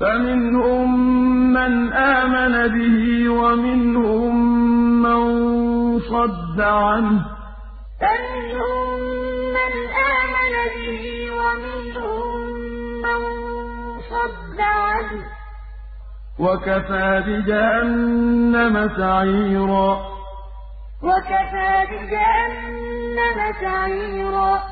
فَمِنْهُم مَّنْ آمَنَ بِهِ وَمِنْهُم مَّن صَدَّ عَنْهُ ۚ. فَمِنْهُم مَّنْ آمَنَ بِهِ وَمِنْهُم مَّن صَدَّ عَنْهُ ۚ. وَكَفَىٰ بِجَهَنَّمَ سَعِيرًا. وَكَفَىٰ بِجَهَنَّمَ سَعِيرًا.